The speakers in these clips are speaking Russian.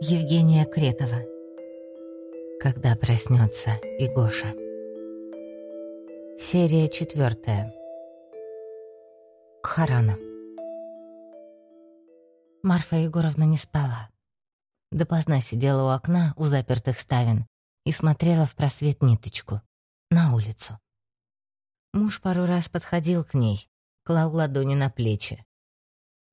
Евгения Кретова. Когда проснется Игоша. Серия четвертая. Кхарана. Марфа Егоровна не спала. Допоздна сидела у окна у запертых ставен и смотрела в просвет ниточку, на улицу. Муж пару раз подходил к ней, клал ладони на плечи.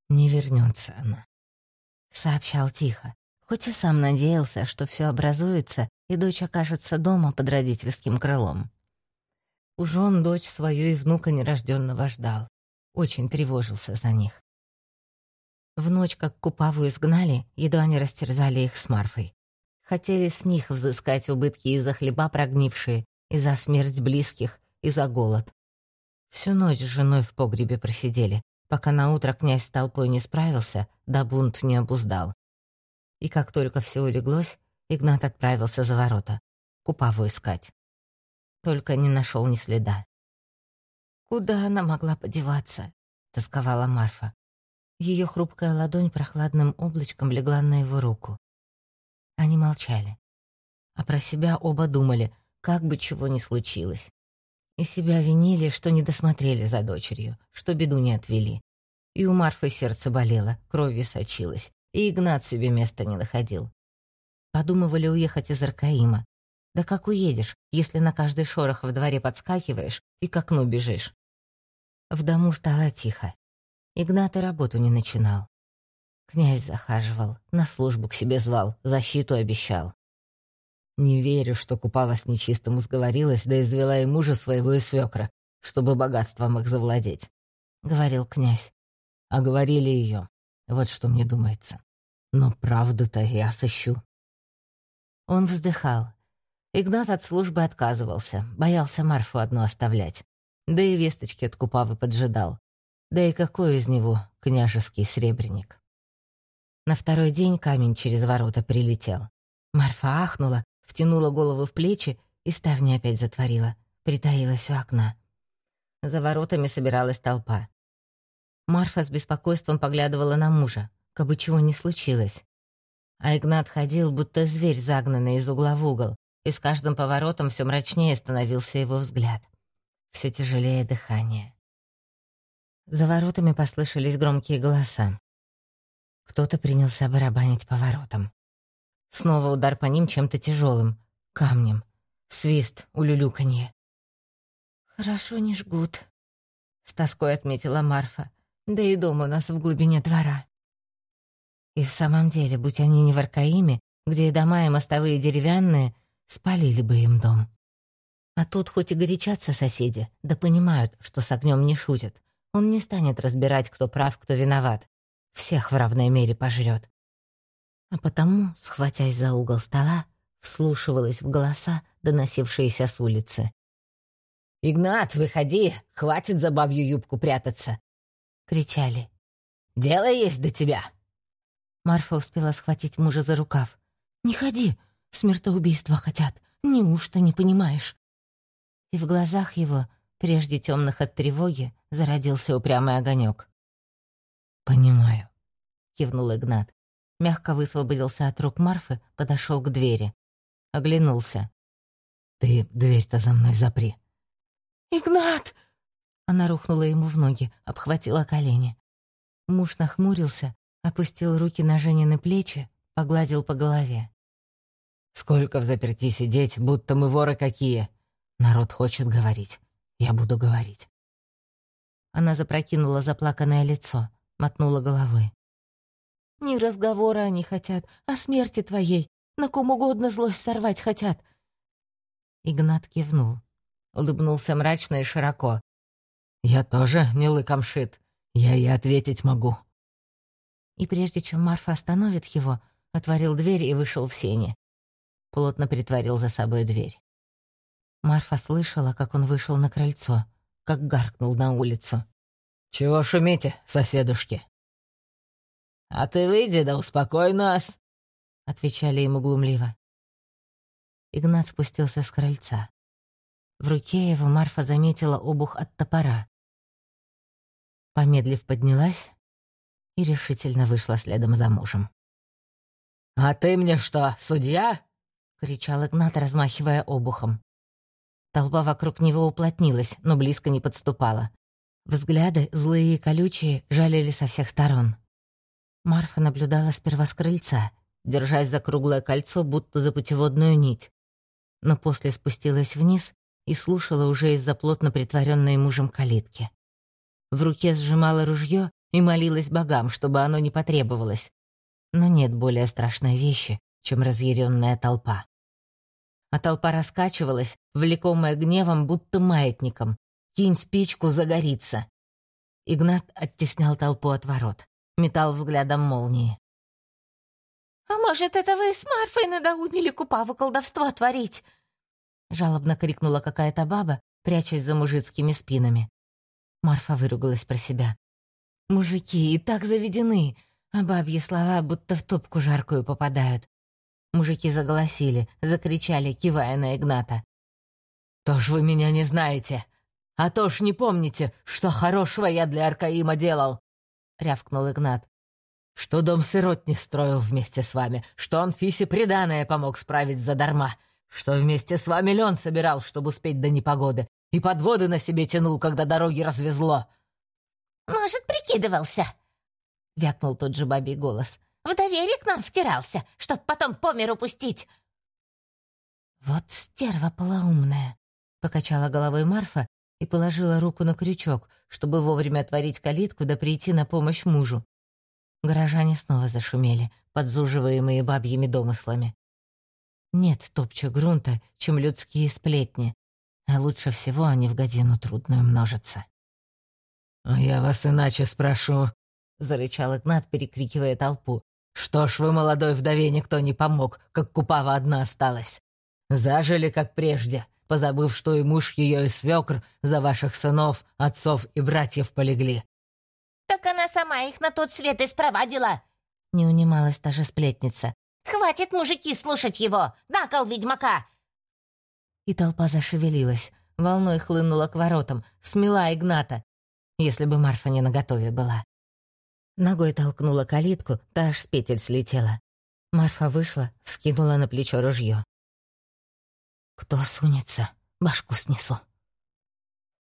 «Не вернется она», — сообщал тихо, хоть и сам надеялся, что все образуется, и дочь окажется дома под родительским крылом. Уж он дочь свою и внука нерожденного ждал. Очень тревожился за них. В ночь, как Купаву изгнали, едва не растерзали их с Марфой. Хотели с них взыскать убытки из-за хлеба прогнившие, и за смерть близких, и за голод. Всю ночь с женой в погребе просидели, пока наутро князь с толпой не справился, да бунт не обуздал. И как только все улеглось, Игнат отправился за ворота, Купаву искать. Только не нашел ни следа. «Куда она могла подеваться?» — тосковала Марфа. Ее хрупкая ладонь прохладным облачком легла на его руку. Они молчали. А про себя оба думали, как бы чего ни случилось. И себя винили, что не досмотрели за дочерью, что беду не отвели. И у Марфы сердце болело, кровью сочилось, и Игнат себе места не находил. Подумывали уехать из Аркаима. Да как уедешь, если на каждый шорох в дворе подскакиваешь и к окну бежишь? В дому стало тихо. Игнат и работу не начинал. Князь захаживал, на службу к себе звал, защиту обещал. Не верю, что Купава с нечистым сговорилась, да извела и мужа своего и свекра, чтобы богатством их завладеть, — говорил князь. А говорили ее. Вот что мне думается. Но правду-то я сыщу. Он вздыхал. Игнат от службы отказывался, боялся Марфу одну оставлять. Да и весточки от Купавы поджидал. Да и какой из него княжеский сребреник. На второй день камень через ворота прилетел. Марфа ахнула, втянула голову в плечи и ставни опять затворила, притаилась у окна. За воротами собиралась толпа. Марфа с беспокойством поглядывала на мужа, как бы чего не случилось. А Игнат ходил, будто зверь, загнанный из угла в угол, и с каждым поворотом все мрачнее становился его взгляд. Все тяжелее дыхание. За воротами послышались громкие голоса. Кто-то принялся барабанить по воротам. Снова удар по ним чем-то тяжелым, камнем. Свист, улюлюканье. «Хорошо не жгут», — с тоской отметила Марфа. «Да и дом у нас в глубине двора». И в самом деле, будь они не в Аркаиме, где и дома, и мостовые деревянные, спалили бы им дом. А тут хоть и горячатся соседи, да понимают, что с огнем не шутят. Он не станет разбирать, кто прав, кто виноват. Всех в равной мере пожрет. А потому, схватясь за угол стола, вслушивалась в голоса, доносившиеся с улицы. «Игнат, выходи! Хватит за бабью юбку прятаться!» — кричали. «Дело есть до тебя!» Марфа успела схватить мужа за рукав. «Не ходи! Смертоубийства хотят! Неужто не понимаешь?» И в глазах его, прежде темных от тревоги, зародился упрямый огонек. «Понимаю», — кивнул Игнат. Мягко высвободился от рук Марфы, подошел к двери. Оглянулся. «Ты дверь-то за мной запри». «Игнат!» Она рухнула ему в ноги, обхватила колени. Муж нахмурился, опустил руки на Женины плечи, погладил по голове. «Сколько в заперти сидеть, будто мы воры какие! Народ хочет говорить. Я буду говорить». Она запрокинула заплаканное лицо, мотнула головой. «Не разговора они хотят, а смерти твоей. На ком угодно злость сорвать хотят». Игнат кивнул, улыбнулся мрачно и широко. «Я тоже не лыком шит. Я и ответить могу» и прежде чем Марфа остановит его, отворил дверь и вышел в сени. Плотно притворил за собой дверь. Марфа слышала, как он вышел на крыльцо, как гаркнул на улицу. «Чего шумите, соседушки?» «А ты выйди да успокой нас», — отвечали ему глумливо. Игнат спустился с крыльца. В руке его Марфа заметила обух от топора. Помедлив поднялась, и решительно вышла следом за мужем. «А ты мне что, судья?» — кричал Игнат, размахивая обухом. Толпа вокруг него уплотнилась, но близко не подступала. Взгляды, злые и колючие, жалили со всех сторон. Марфа наблюдала сперва с крыльца, держась за круглое кольцо, будто за путеводную нить. Но после спустилась вниз и слушала уже из-за плотно притворенной мужем калитки. В руке сжимала ружье и молилась богам, чтобы оно не потребовалось. Но нет более страшной вещи, чем разъяренная толпа. А толпа раскачивалась, влекомая гневом, будто маятником. «Кинь спичку, загорится!» Игнат оттеснял толпу от ворот, метал взглядом молнии. «А может, это вы с Марфой надоумили Купаву колдовство творить?» Жалобно крикнула какая-то баба, прячась за мужицкими спинами. Марфа выругалась про себя. «Мужики и так заведены, а бабьи слова будто в топку жаркую попадают. Мужики заголосили, закричали, кивая на Игната. «То ж вы меня не знаете! А то ж не помните, что хорошего я для Аркаима делал!» — рявкнул Игнат. «Что дом сирот не строил вместе с вами, что он Фисе приданое помог справить задарма, что вместе с вами лен собирал, чтобы успеть до непогоды, и подводы на себе тянул, когда дороги развезло». «Может, прикидывался?» — вякнул тот же бабий голос. В доверие к нам втирался, чтоб потом по миру пустить!» «Вот стерва полоумная!» — покачала головой Марфа и положила руку на крючок, чтобы вовремя отворить калитку да прийти на помощь мужу. Горожане снова зашумели, подзуживаемые бабьими домыслами. Нет топча грунта, чем людские сплетни, а лучше всего они в годину трудную множатся. «А я вас иначе спрошу», — зарычал Игнат, перекрикивая толпу. Что ж вы, молодой вдове, никто не помог, как Купава одна осталась. Зажили, как прежде, позабыв, что и муж ее, и свекр за ваших сынов, отцов и братьев полегли. «Так она сама их на тот свет и спровадила!» Не унималась та же сплетница. «Хватит, мужики, слушать его! На кол ведьмака!» И толпа зашевелилась, волной хлынула к воротам, смела Игната, если бы Марфа не наготове была. Ногой толкнула калитку, та аж с петель слетела. Марфа вышла, вскинула на плечо ружье. «Кто сунется, башку снесу».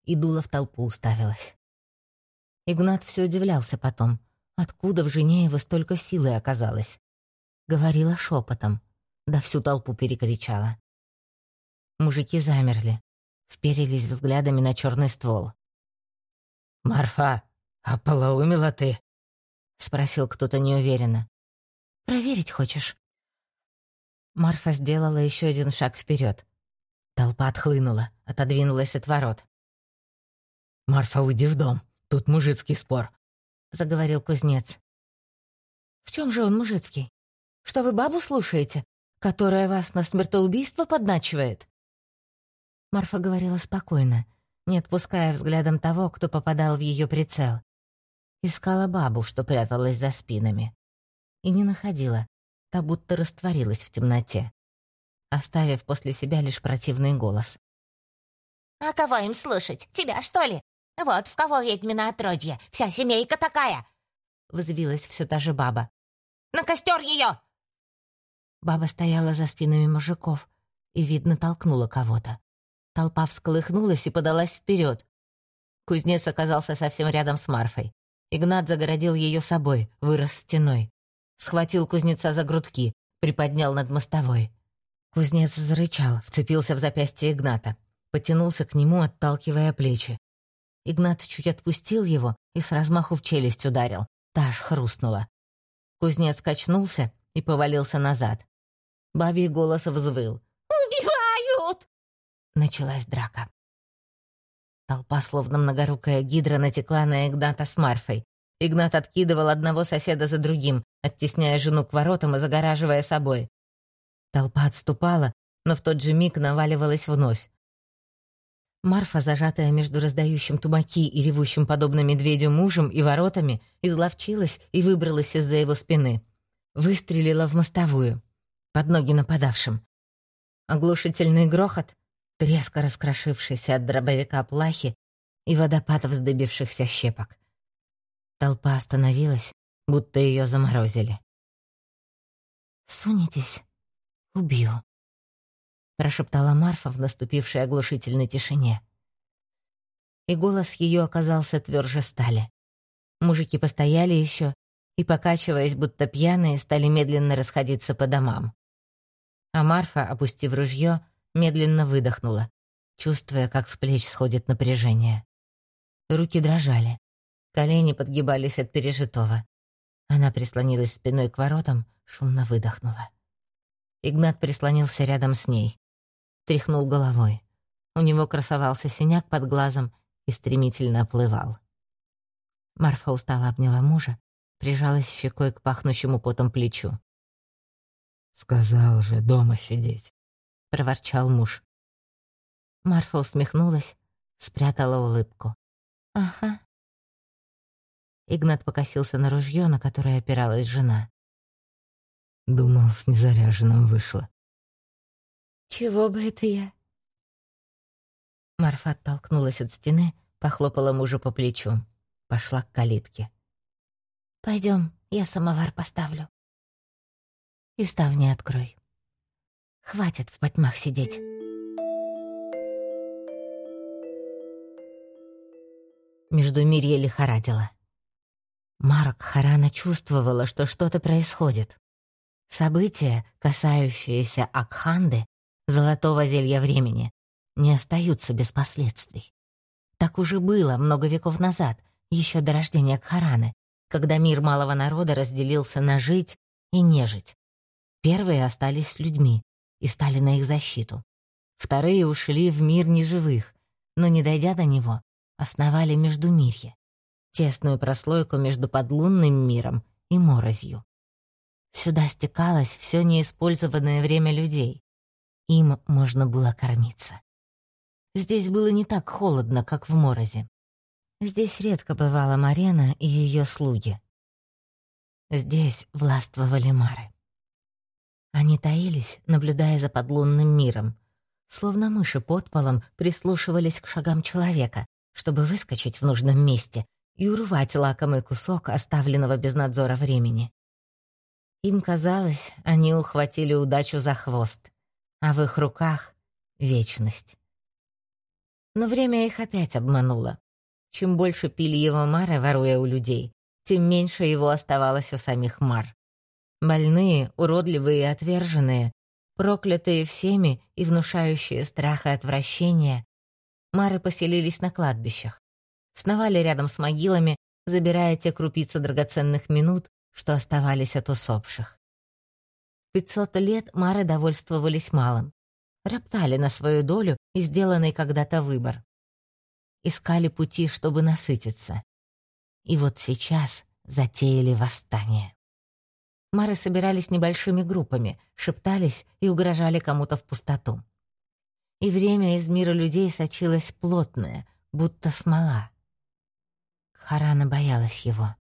И дула в толпу уставилась. Игнат все удивлялся потом, откуда в жене его столько силы оказалось. Говорила шепотом, да всю толпу перекричала. Мужики замерли, вперились взглядами на черный ствол. «Марфа, а полоумила ты?» — спросил кто-то неуверенно. «Проверить хочешь?» Марфа сделала еще один шаг вперед. Толпа отхлынула, отодвинулась от ворот. «Марфа, уйди в дом. Тут мужицкий спор», — заговорил кузнец. «В чем же он мужицкий? Что вы бабу слушаете, которая вас на смертоубийство подначивает?» Марфа говорила спокойно, не отпуская взглядом того, кто попадал в ее прицел. Искала бабу, что пряталась за спинами. И не находила, та будто растворилась в темноте, оставив после себя лишь противный голос. «А кого им слушать? Тебя, что ли? Вот в кого ведьмина отродье, вся семейка такая!» Взвилась все та же баба. «На костер ее!» Баба стояла за спинами мужиков и, видно, толкнула кого-то. Толпа всколыхнулась и подалась вперед. Кузнец оказался совсем рядом с Марфой. Игнат загородил ее собой, вырос стеной. Схватил кузнеца за грудки, приподнял над мостовой. Кузнец зарычал, вцепился в запястье Игната, потянулся к нему, отталкивая плечи. Игнат чуть отпустил его и с размаху в челюсть ударил. Та аж хрустнула. Кузнец качнулся и повалился назад. Бабий голос взвыл. Началась драка. Толпа, словно многорукая гидра, натекла на Игната с Марфой. Игнат откидывал одного соседа за другим, оттесняя жену к воротам и загораживая собой. Толпа отступала, но в тот же миг наваливалась вновь. Марфа, зажатая между раздающим тумаки и ревущим подобно медведю мужем и воротами, изловчилась и выбралась из-за его спины. Выстрелила в мостовую, под ноги нападавшим. Оглушительный грохот, треск раскрошившийся от дробовика плахи и водопад вздыбившихся щепок. Толпа остановилась, будто ее заморозили. «Сунетесь, убью», — прошептала Марфа в наступившей оглушительной тишине. И голос ее оказался тверже стали. Мужики постояли еще и, покачиваясь, будто пьяные, стали медленно расходиться по домам. А Марфа, опустив ружье, медленно выдохнула, чувствуя, как с плеч сходит напряжение. Руки дрожали, колени подгибались от пережитого. Она прислонилась спиной к воротам, шумно выдохнула. Игнат прислонился рядом с ней. Тряхнул головой. У него красовался синяк под глазом и стремительно оплывал. Марфа устало обняла мужа, прижалась щекой к пахнущему потом плечу. «Сказал же, дома сидеть», — проворчал муж. Марфа усмехнулась, спрятала улыбку. «Ага, Игнат покосился на ружье, на которое опиралась жена. Думал, с незаряженным вышло. «Чего бы это я?» Марфа оттолкнулась от стены, похлопала мужа по плечу. Пошла к калитке. Пойдем, я самовар поставлю. И ставни открой. Хватит в потьмах сидеть. Между Междумирье лихорадило. Марк Харана чувствовала, что что-то происходит. События, касающиеся Акханды, золотого зелья времени, не остаются без последствий. Так уже было много веков назад, еще до рождения Кхараны, когда мир малого народа разделился на жить и не жить. Первые остались людьми и стали на их защиту. Вторые ушли в мир неживых, но, не дойдя до него, основали Междумирье тесную прослойку между подлунным миром и морозью. Сюда стекалось все неиспользованное время людей. Им можно было кормиться. Здесь было не так холодно, как в морозе. Здесь редко бывала Марена и ее слуги. Здесь властвовали мары. Они таились, наблюдая за подлунным миром. Словно мыши под полом прислушивались к шагам человека, чтобы выскочить в нужном месте и урвать лакомый кусок оставленного без надзора времени. Им казалось, они ухватили удачу за хвост, а в их руках — вечность. Но время их опять обмануло. Чем больше пили его мары, воруя у людей, тем меньше его оставалось у самих мар. Больные, уродливые и отверженные, проклятые всеми и внушающие страх и отвращение, мары поселились на кладбищах сновали рядом с могилами, забирая те крупицы драгоценных минут, что оставались от усопших. Пятьсот лет Мары довольствовались малым. Роптали на свою долю и сделанный когда-то выбор. Искали пути, чтобы насытиться. И вот сейчас затеяли восстание. Мары собирались небольшими группами, шептались и угрожали кому-то в пустоту. И время из мира людей сочилось плотное, будто смола. Харана боялась его.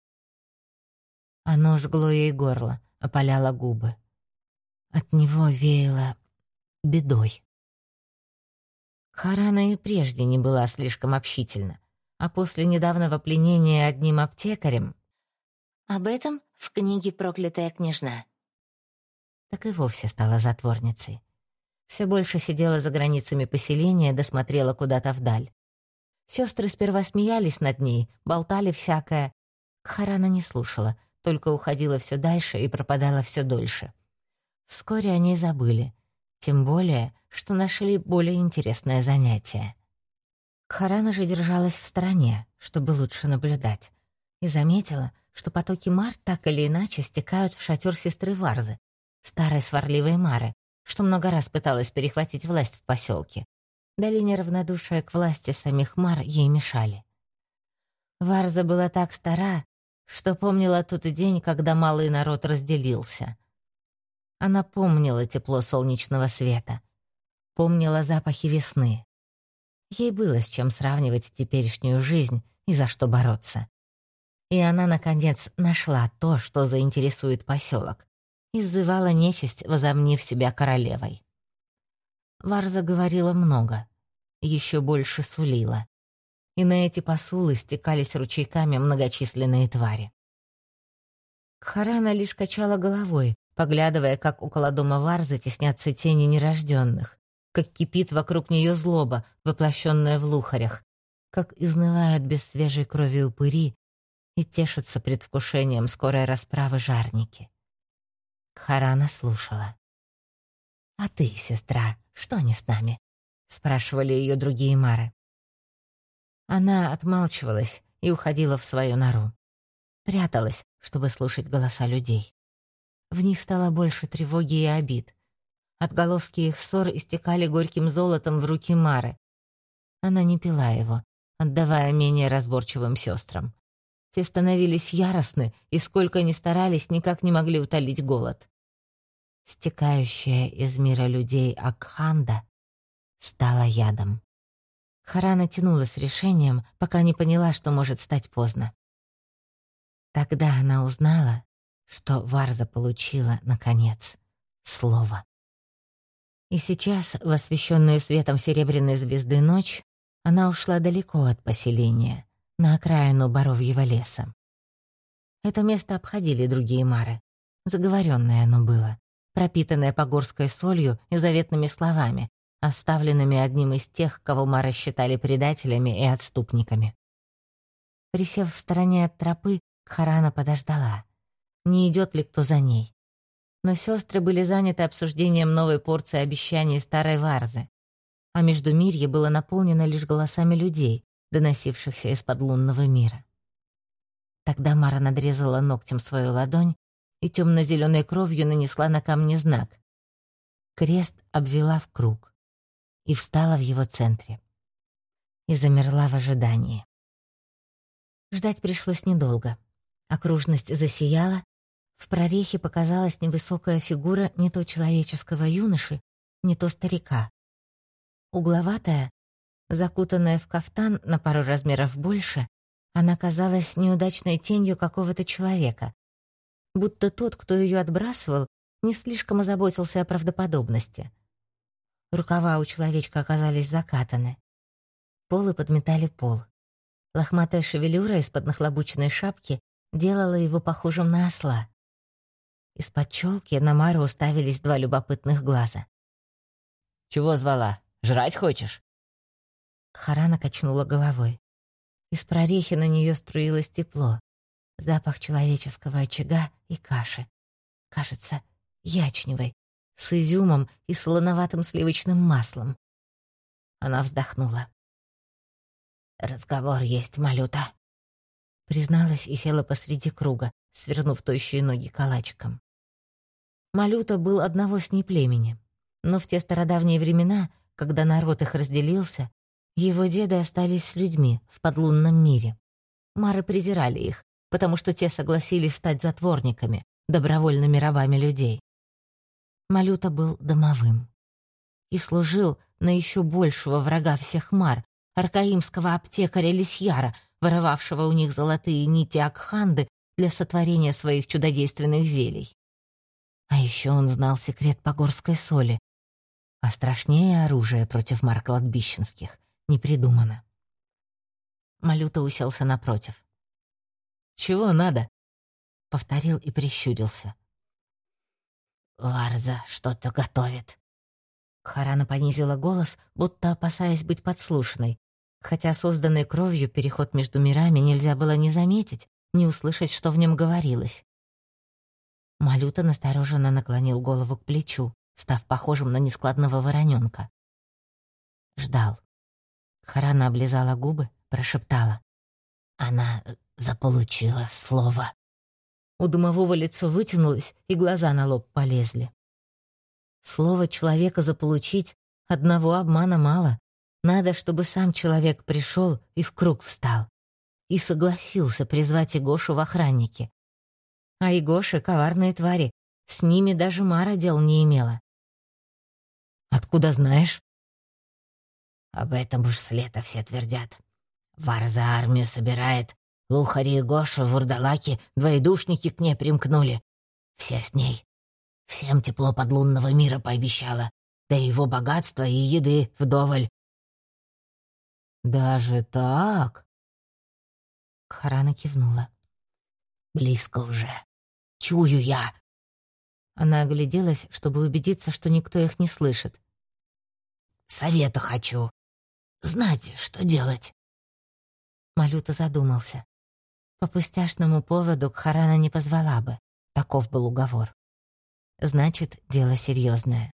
Оно жгло ей горло, опаляло губы. От него веяло бедой. Харана и прежде не была слишком общительна, а после недавнего пленения одним аптекарем... Об этом в книге «Проклятая княжна». Так и вовсе стала затворницей. Все больше сидела за границами поселения, досмотрела куда-то вдаль. Сестры сперва смеялись над ней, болтали всякое. Кхарана не слушала, только уходила все дальше и пропадала все дольше. Вскоре они забыли, тем более, что нашли более интересное занятие. Кхарана же держалась в стороне, чтобы лучше наблюдать, и заметила, что потоки Мар так или иначе стекают в шатер сестры Варзы, старой сварливой Мары, что много раз пыталась перехватить власть в поселке. Долине равнодушия к власти самих Мар ей мешали. Варза была так стара, что помнила тот день, когда малый народ разделился. Она помнила тепло солнечного света, помнила запахи весны. Ей было с чем сравнивать теперешнюю жизнь и за что бороться. И она, наконец, нашла то, что заинтересует поселок, и сзывала нечисть, возомнив себя королевой. Варза говорила много, еще больше сулила. И на эти посулы стекались ручейками многочисленные твари. Кхарана лишь качала головой, поглядывая, как около дома Варзы теснятся тени нерожденных, как кипит вокруг нее злоба, воплощенная в лухарях, как изнывают без свежей крови упыри и тешатся предвкушением скорой расправы жарники. Харана слушала. «А ты, сестра, что не с нами?» — спрашивали ее другие мары. Она отмалчивалась и уходила в свою нору. Пряталась, чтобы слушать голоса людей. В них стало больше тревоги и обид. Отголоски их ссор истекали горьким золотом в руки Мары. Она не пила его, отдавая менее разборчивым сестрам. Те становились яростны и, сколько ни старались, никак не могли утолить голод. Стекающая из мира людей Акханда стала ядом. Харана тянула с решением, пока не поняла, что может стать поздно. Тогда она узнала, что Варза получила, наконец, слово. И сейчас, в освещенную светом серебряной звезды ночь, она ушла далеко от поселения, на окраину Боровьего леса. Это место обходили другие мары. Заговоренное оно было, пропитанное погорской солью и заветными словами, оставленными одним из тех, кого Мара считали предателями и отступниками. Присев в стороне от тропы, Харана подождала. Не идет ли кто за ней? Но сестры были заняты обсуждением новой порции обещаний старой Варзы, а Междумирье было наполнено лишь голосами людей, доносившихся из-под лунного мира. Тогда Мара надрезала ногтем свою ладонь и темно-зеленой кровью нанесла на камне знак. Крест обвела в круг и встала в его центре. И замерла в ожидании. Ждать пришлось недолго. Окружность засияла, в прорехе показалась невысокая фигура не то человеческого юноши, не то старика. Угловатая, закутанная в кафтан на пару размеров больше, она казалась неудачной тенью какого-то человека, будто тот, кто ее отбрасывал, не слишком озаботился о правдоподобности — Рукава у человечка оказались закатаны. Полы подметали пол. Лохматая шевелюра из-под нахлобученной шапки делала его похожим на осла. Из-под челки на Мару уставились два любопытных глаза. «Чего звала? Жрать хочешь?» Харана качнула головой. Из прорехи на нее струилось тепло, запах человеческого очага и каши. Кажется, ячневой, с изюмом и солоноватым сливочным маслом. Она вздохнула. «Разговор есть, малюта», — призналась и села посреди круга, свернув тощие ноги калачиком. Малюта был одного с ней племени, но в те стародавние времена, когда народ их разделился, его деды остались с людьми в подлунном мире. Мары презирали их, потому что те согласились стать затворниками, добровольными рабами людей. Малюта был домовым. И служил на еще большего врага всех мар, аркаимского аптекаря Лисьяра, воровавшего у них золотые нити Акханды для сотворения своих чудодейственных зелий. А еще он знал секрет погорской соли, а страшнее оружие против мар кладбищенских не придумано. Малюта уселся напротив. «Чего надо?» — повторил и прищурился. «Варза что-то готовит». Харана понизила голос, будто опасаясь быть подслушанной, хотя созданный кровью переход между мирами нельзя было не заметить, не услышать, что в нем говорилось. Малюта настороженно наклонил голову к плечу, став похожим на нескладного вороненка. Ждал. Харана облизала губы, прошептала. «Она заполучила слово». У домового лицо вытянулось, и глаза на лоб полезли. Слово человека заполучить одного обмана мало. Надо, чтобы сам человек пришел и в круг встал. И согласился призвать Игошу в охранники. А Игоши — коварные твари, с ними даже Мара дел не имела. «Откуда знаешь?» «Об этом уж с лета все твердят. Вар за армию собирает, Лухари и Гоша, вурдалаки, двоедушники к ней примкнули. Все с ней. Всем тепло подлунного мира пообещала. Да и его богатство и еды вдоволь. «Даже так?» Харана кивнула. «Близко уже. Чую я». Она огляделась, чтобы убедиться, что никто их не слышит. «Совета хочу. Знать, что делать». Малюта задумался. По пустяшному поводу Кхарана не позвала бы. Таков был уговор. Значит, дело серьезное.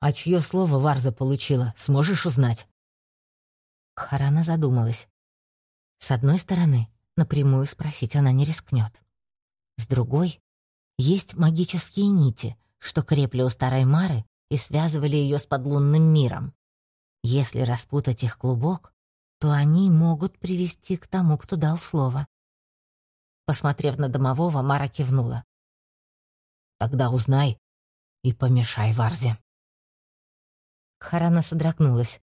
«А чье слово Варза получила, сможешь узнать?» Кхарана задумалась. С одной стороны, напрямую спросить она не рискнет. С другой, есть магические нити, что крепли у старой Мары и связывали ее с подлунным миром. Если распутать их клубок, то они могут привести к тому, кто дал слово. Посмотрев на домового, Мара кивнула. «Тогда узнай и помешай Варзе». Харана содрогнулась.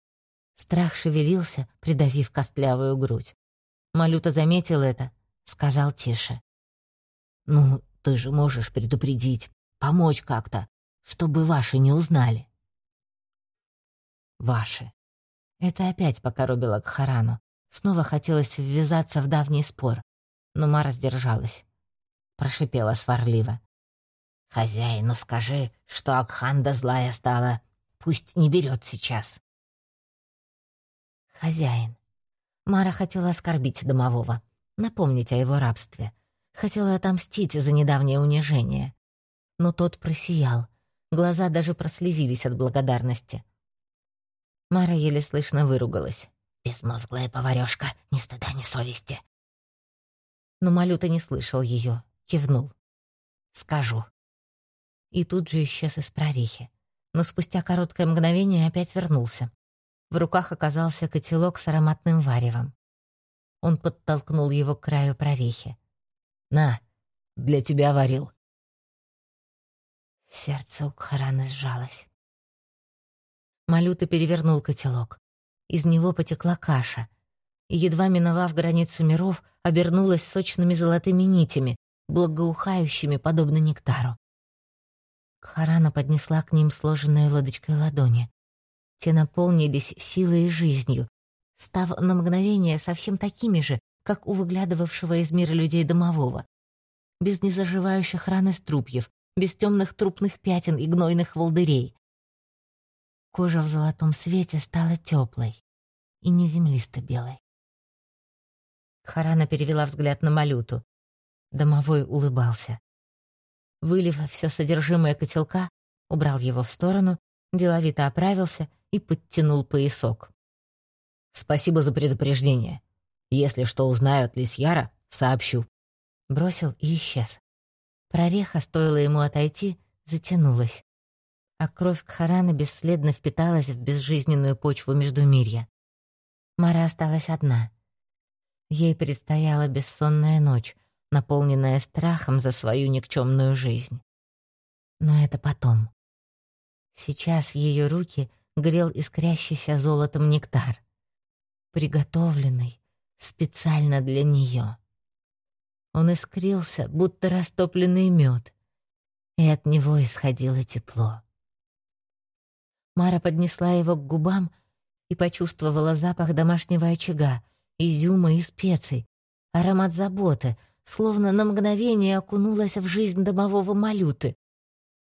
Страх шевелился, придавив костлявую грудь. Малюта заметил это, сказал тише. «Ну, ты же можешь предупредить, помочь как-то, чтобы ваши не узнали». «Ваши». Это опять покоробило к Харану. Снова хотелось ввязаться в давний спор, но Мара сдержалась. Прошипела сварливо. «Хозяину скажи, что Акханда злая стала. Пусть не берет сейчас». «Хозяин». Мара хотела оскорбить домового, напомнить о его рабстве. Хотела отомстить за недавнее унижение. Но тот просиял. Глаза даже прослезились от благодарности. Мара еле слышно выругалась. «Безмозглая поварёшка, ни стыда, ни совести». Но Малюта не слышал ее, кивнул. «Скажу». И тут же исчез из прорехи. Но спустя короткое мгновение опять вернулся. В руках оказался котелок с ароматным варевом. Он подтолкнул его к краю прорехи. «На, для тебя варил». Сердце у Кхараны сжалось. Малюта перевернул котелок. Из него потекла каша. И, едва миновав границу миров, обернулась сочными золотыми нитями, благоухающими, подобно нектару. Кхарана поднесла к ним сложенные лодочкой ладони. Те наполнились силой и жизнью, став на мгновение совсем такими же, как у выглядывавшего из мира людей домового. Без незаживающих ран и струпьев, без темных трупных пятен и гнойных волдырей. Кожа в золотом свете стала теплой и не землисто-белой. Харана перевела взгляд на Малюту. Домовой улыбался. Вылив все содержимое котелка, убрал его в сторону, деловито оправился и подтянул поясок. «Спасибо за предупреждение. Если что узнаю от Лисьяра, сообщу». Бросил и исчез. Прореха, стоило ему отойти, затянулась а кровь Кхарана бесследно впиталась в безжизненную почву Междумирья. Мара осталась одна. Ей предстояла бессонная ночь, наполненная страхом за свою никчемную жизнь. Но это потом. Сейчас ее руки грел искрящийся золотом нектар, приготовленный специально для нее. Он искрился, будто растопленный мед, и от него исходило тепло. Мара поднесла его к губам и почувствовала запах домашнего очага, изюма и специй, аромат заботы, словно на мгновение окунулась в жизнь домового малюты.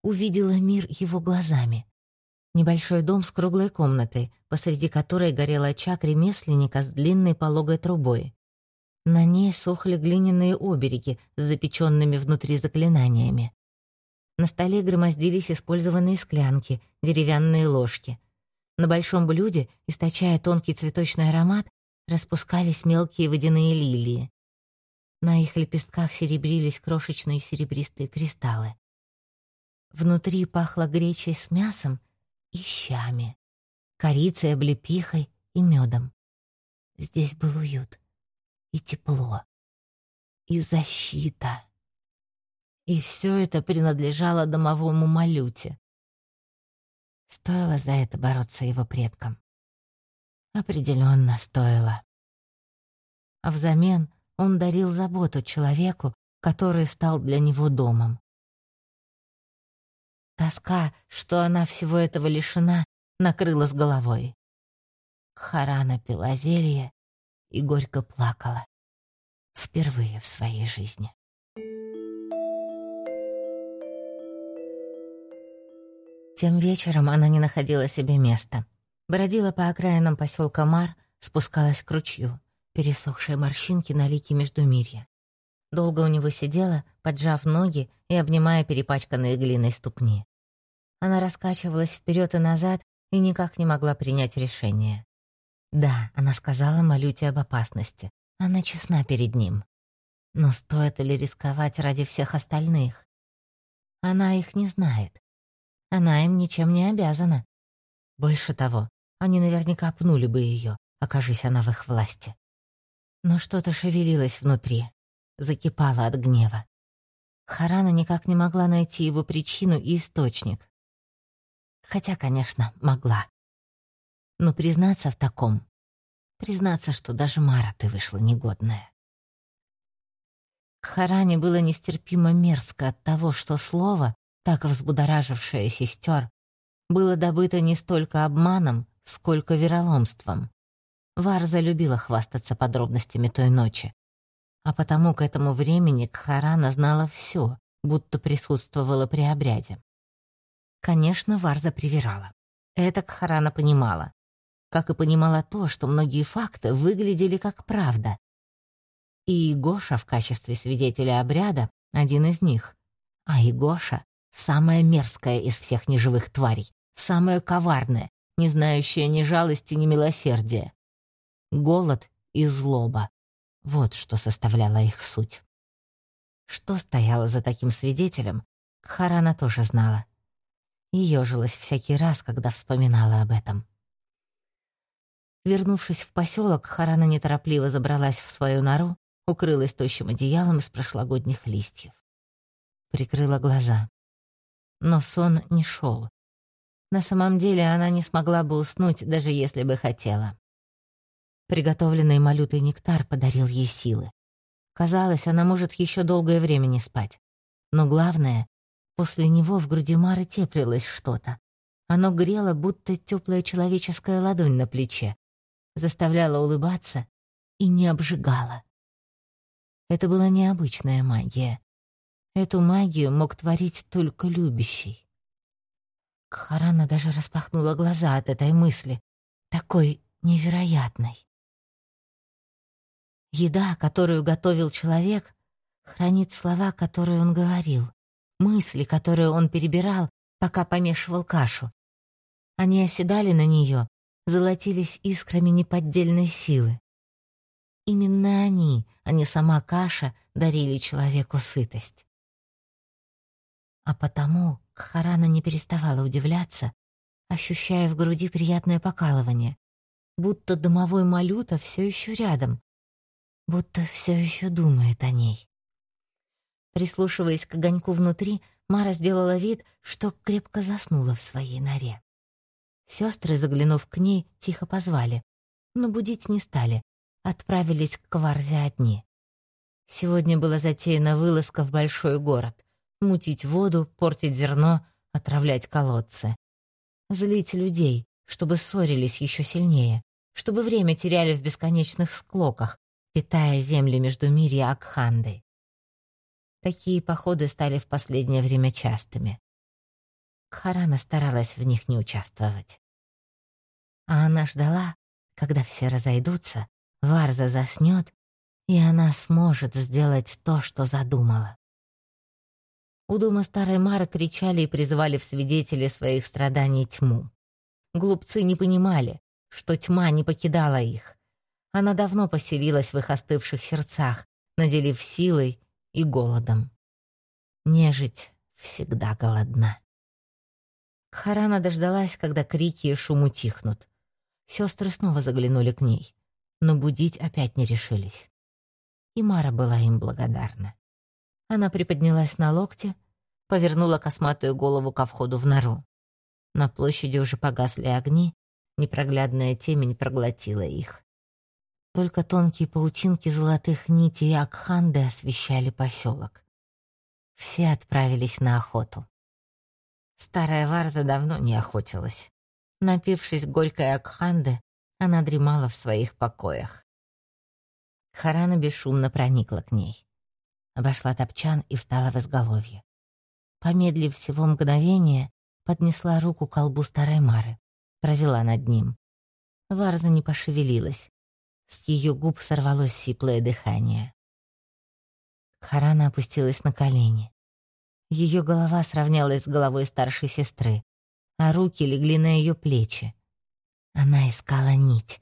Увидела мир его глазами. Небольшой дом с круглой комнатой, посреди которой горел очаг ремесленника с длинной пологой трубой. На ней сохли глиняные обереги с запеченными внутри заклинаниями. На столе громоздились использованные склянки, деревянные ложки. На большом блюде, источая тонкий цветочный аромат, распускались мелкие водяные лилии. На их лепестках серебрились крошечные серебристые кристаллы. Внутри пахло гречей с мясом и щами, корицей, облепихой и медом. Здесь был уют и тепло, и защита. И все это принадлежало домовому Малюте. Стоило за это бороться его предкам. Определенно стоило. А взамен он дарил заботу человеку, который стал для него домом. Тоска, что она всего этого лишена, накрыла с головой. Харана пила зелье и горько плакала. Впервые в своей жизни. Тем вечером она не находила себе места. Бродила по окраинам поселка Мар, спускалась к ручью, пересохшие морщинки на лике Междумирья. Долго у него сидела, поджав ноги и обнимая перепачканные глиной ступни. Она раскачивалась вперед и назад и никак не могла принять решение. Да, она сказала Малюте об опасности. Она честна перед ним. Но стоит ли рисковать ради всех остальных? Она их не знает. Она им ничем не обязана. Больше того, они наверняка пнули бы ее, окажись она в их власти. Но что-то шевелилось внутри, закипало от гнева. Харана никак не могла найти его причину и источник. Хотя, конечно, могла. Но признаться в таком, признаться, что даже Мара ты вышла негодная. Харане было нестерпимо мерзко от того, что слово, так взбудоражившее сестер, было добыто не столько обманом, сколько вероломством. Варза любила хвастаться подробностями той ночи. А потому к этому времени Кхарана знала все, будто присутствовала при обряде. Конечно, Варза привирала. Это Кхарана понимала. Как и понимала то, что многие факты выглядели как правда. И Гоша в качестве свидетеля обряда — один из них. А Игоша — самая мерзкая из всех неживых тварей, самая коварная, не знающая ни жалости, ни милосердия. Голод и злоба — вот что составляло их суть. Что стояло за таким свидетелем, Кхарана тоже знала. И ежилась всякий раз, когда вспоминала об этом. Вернувшись в поселок, Харана неторопливо забралась в свою нору укрылась тощим одеялом из прошлогодних листьев. Прикрыла глаза. Но сон не шел. На самом деле она не смогла бы уснуть, даже если бы хотела. Приготовленный малютой нектар подарил ей силы. Казалось, она может еще долгое время не спать. Но главное, после него в груди Мары теплилось что-то. Оно грело, будто теплая человеческая ладонь на плече, заставляло улыбаться и не обжигало. Это была необычная магия. Эту магию мог творить только любящий. Кхарана даже распахнула глаза от этой мысли, такой невероятной. Еда, которую готовил человек, хранит слова, которые он говорил, мысли, которые он перебирал, пока помешивал кашу. Они оседали на нее, золотились искрами неподдельной силы. Именно они, а не сама каша, дарили человеку сытость. А потому Кхарана не переставала удивляться, ощущая в груди приятное покалывание, будто домовой Малюта все еще рядом, будто все еще думает о ней. Прислушиваясь к огоньку внутри, Мара сделала вид, что крепко заснула в своей норе. Сестры, заглянув к ней, тихо позвали, но будить не стали, отправились к Кварзе одни. Сегодня была затеяна вылазка в большой город. Мутить воду, портить зерно, отравлять колодцы. Злить людей, чтобы ссорились еще сильнее, чтобы время теряли в бесконечных склоках, питая земли между Мири и Акхандой. Такие походы стали в последнее время частыми. Кхарана старалась в них не участвовать. А она ждала, когда все разойдутся, Варза заснет, и она сможет сделать то, что задумала. У дома старой Мары кричали и призывали в свидетели своих страданий тьму. Глупцы не понимали, что тьма не покидала их. Она давно поселилась в их остывших сердцах, наделив силой и голодом. Нежить всегда голодна. Харана дождалась, когда крики и шум утихнут. Сестры снова заглянули к ней но будить опять не решились. И Мара была им благодарна. Она приподнялась на локте, повернула косматую голову ко входу в нору. На площади уже погасли огни, непроглядная темень проглотила их. Только тонкие паутинки золотых нитей Акханды освещали поселок. Все отправились на охоту. Старая Варза давно не охотилась. Напившись горькой Акханды, она дремала в своих покоях. Харана бесшумно проникла к ней. Обошла топчан и встала в изголовье. Помедлив всего мгновение, поднесла руку к колбу старой Мары, провела над ним. Варза не пошевелилась. С ее губ сорвалось сиплое дыхание. Харана опустилась на колени. Ее голова сравнялась с головой старшей сестры, а руки легли на ее плечи. Она искала нить.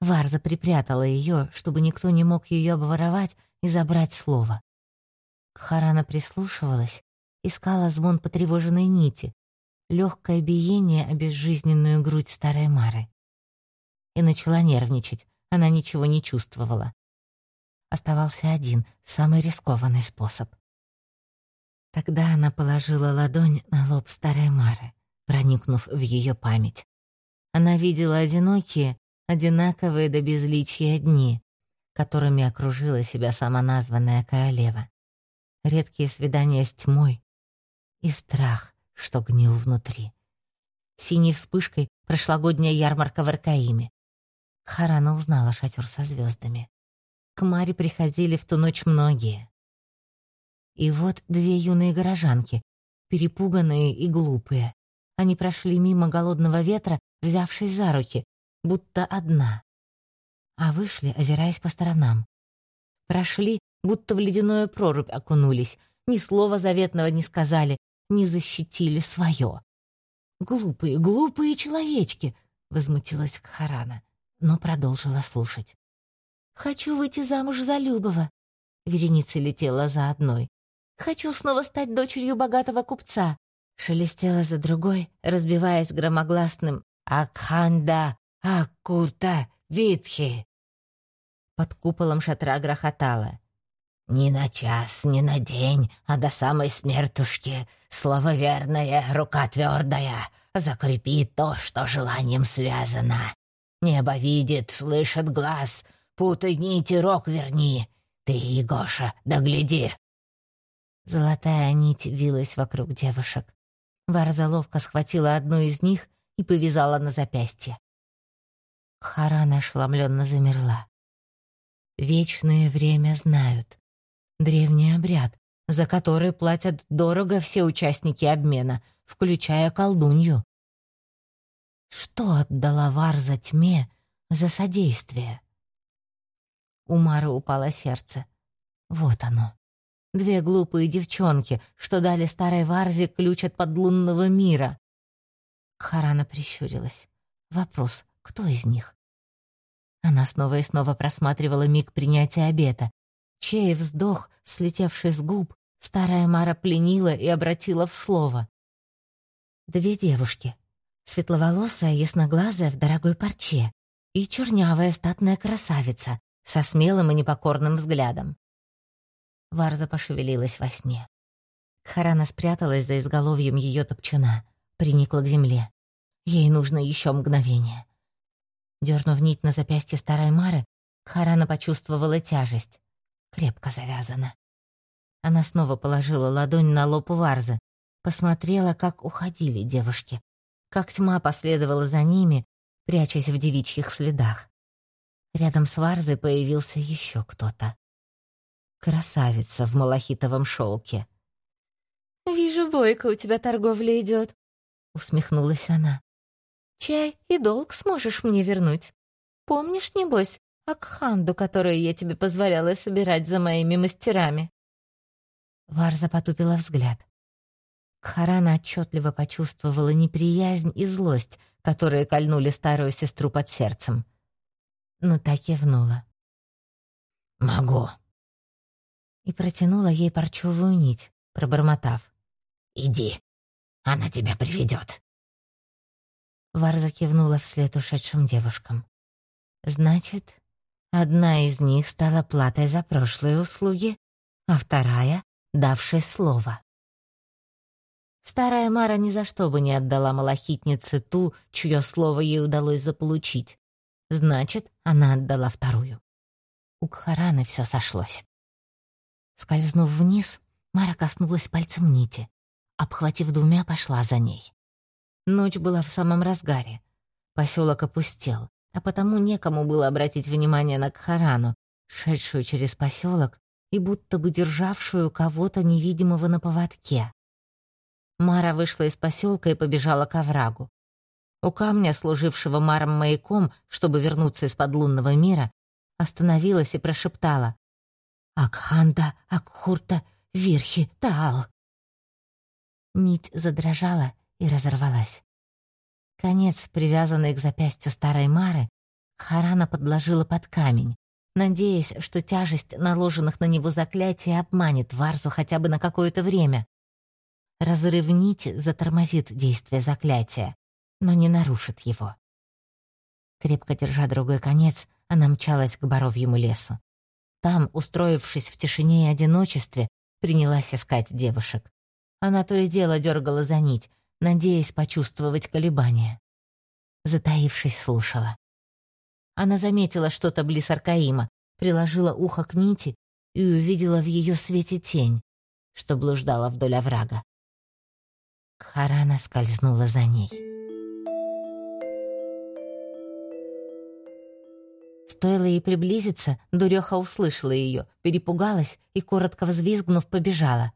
Варза припрятала ее, чтобы никто не мог ее обворовать и забрать слово. Харана прислушивалась, искала звон потревоженной нити, легкое биение о безжизненную грудь старой Мары. И начала нервничать, она ничего не чувствовала. Оставался один, самый рискованный способ. Тогда она положила ладонь на лоб старой Мары, проникнув в ее память. Она видела одинокие, одинаковые до безличия дни, которыми окружила себя сама названная королева. Редкие свидания с тьмой и страх, что гнил внутри. Синей вспышкой прошлогодняя ярмарка в Аркаиме. Харана узнала шатер со звездами. К Маре приходили в ту ночь многие. И вот две юные горожанки, перепуганные и глупые. Они прошли мимо голодного ветра, взявшись за руки, будто одна. А вышли, озираясь по сторонам. Прошли, будто в ледяную прорубь окунулись, ни слова заветного не сказали, не защитили свое. «Глупые, глупые человечки!» — возмутилась Кхарана, но продолжила слушать. «Хочу выйти замуж за Любова!» Вереница летела за одной. «Хочу снова стать дочерью богатого купца!» Шелестела за другой, разбиваясь громогласным «Акханда! Аккурта! Витхи!» Под куполом шатра грохотала. «Ни на час, ни на день, а до самой смертушки, слово верное, рука твердая, закрепи то, что желанием связано. Небо видит, слышит глаз, путай нити, рог верни. Ты, Егоша, догляди!» Золотая нить вилась вокруг девушек. Варза ловко схватила одну из них и повязала на запястье. Харана ошеломленно замерла. Вечное время знают. Древний обряд, за который платят дорого все участники обмена, включая колдунью. Что отдала Варза тьме за содействие? У Мары упало сердце. Вот оно. Две глупые девчонки, что дали старой Варзе ключ от подлунного мира. Харана прищурилась. Вопрос, кто из них? Она снова и снова просматривала миг принятия обета. Чей вздох, слетевший с губ, старая Мара пленила и обратила в слово. Две девушки. Светловолосая, ясноглазая в дорогой парче и чернявая статная красавица со смелым и непокорным взглядом. Варза пошевелилась во сне. Харана спряталась за изголовьем ее топчана, приникла к земле. Ей нужно еще мгновение. Дернув нить на запястье старой Мары, Харана почувствовала тяжесть. Крепко завязана. Она снова положила ладонь на лоб Варзы, посмотрела, как уходили девушки, как тьма последовала за ними, прячась в девичьих следах. Рядом с Варзой появился еще кто-то. Красавица в малахитовом шелке. «Вижу, бойко у тебя торговля идет», — усмехнулась она. Чай и долг сможешь мне вернуть. Помнишь, небось, Акханду, которую я тебе позволяла собирать за моими мастерами?» Варза потупила взгляд. Кхарана отчетливо почувствовала неприязнь и злость, которые кольнули старую сестру под сердцем. Но так кивнула. «Могу». И протянула ей парчевую нить, пробормотав. «Иди, она тебя приведет». Варза кивнула вслед ушедшим девушкам. «Значит, одна из них стала платой за прошлые услуги, а вторая — давшей слово». Старая Мара ни за что бы не отдала малахитнице ту, чье слово ей удалось заполучить. Значит, она отдала вторую. У Кхараны все сошлось. Скользнув вниз, Мара коснулась пальцем нити. Обхватив двумя, пошла за ней. Ночь была в самом разгаре. Поселок опустел, а потому некому было обратить внимание на Кхарану, шедшую через поселок и будто бы державшую кого-то невидимого на поводке. Мара вышла из поселка и побежала к оврагу. У камня, служившего Маром маяком, чтобы вернуться из подлунного мира, остановилась и прошептала «Акханда, Акхурта, Вирхи, Таал». Нить задрожала и разорвалась. Конец, привязанный к запястью старой Мары, Харана подложила под камень, надеясь, что тяжесть наложенных на него заклятий обманет Варзу хотя бы на какое-то время. Разрыв нити затормозит действие заклятия, но не нарушит его. Крепко держа другой конец, она мчалась к Боровьему лесу. Там, устроившись в тишине и одиночестве, принялась искать девушек. Она то и дело дергала за нить, надеясь почувствовать колебания. Затаившись, слушала. Она заметила что-то близ Аркаима, приложила ухо к нити и увидела в ее свете тень, что блуждала вдоль оврага. Харана скользнула за ней. Стоило ей приблизиться, дуреха услышала ее, перепугалась и, коротко взвизгнув, побежала.